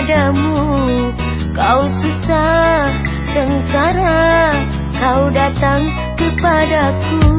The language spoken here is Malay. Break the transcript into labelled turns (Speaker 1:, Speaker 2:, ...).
Speaker 1: padamu. Kau susah, sengsara Kau datang kepadaku.